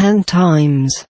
ten times.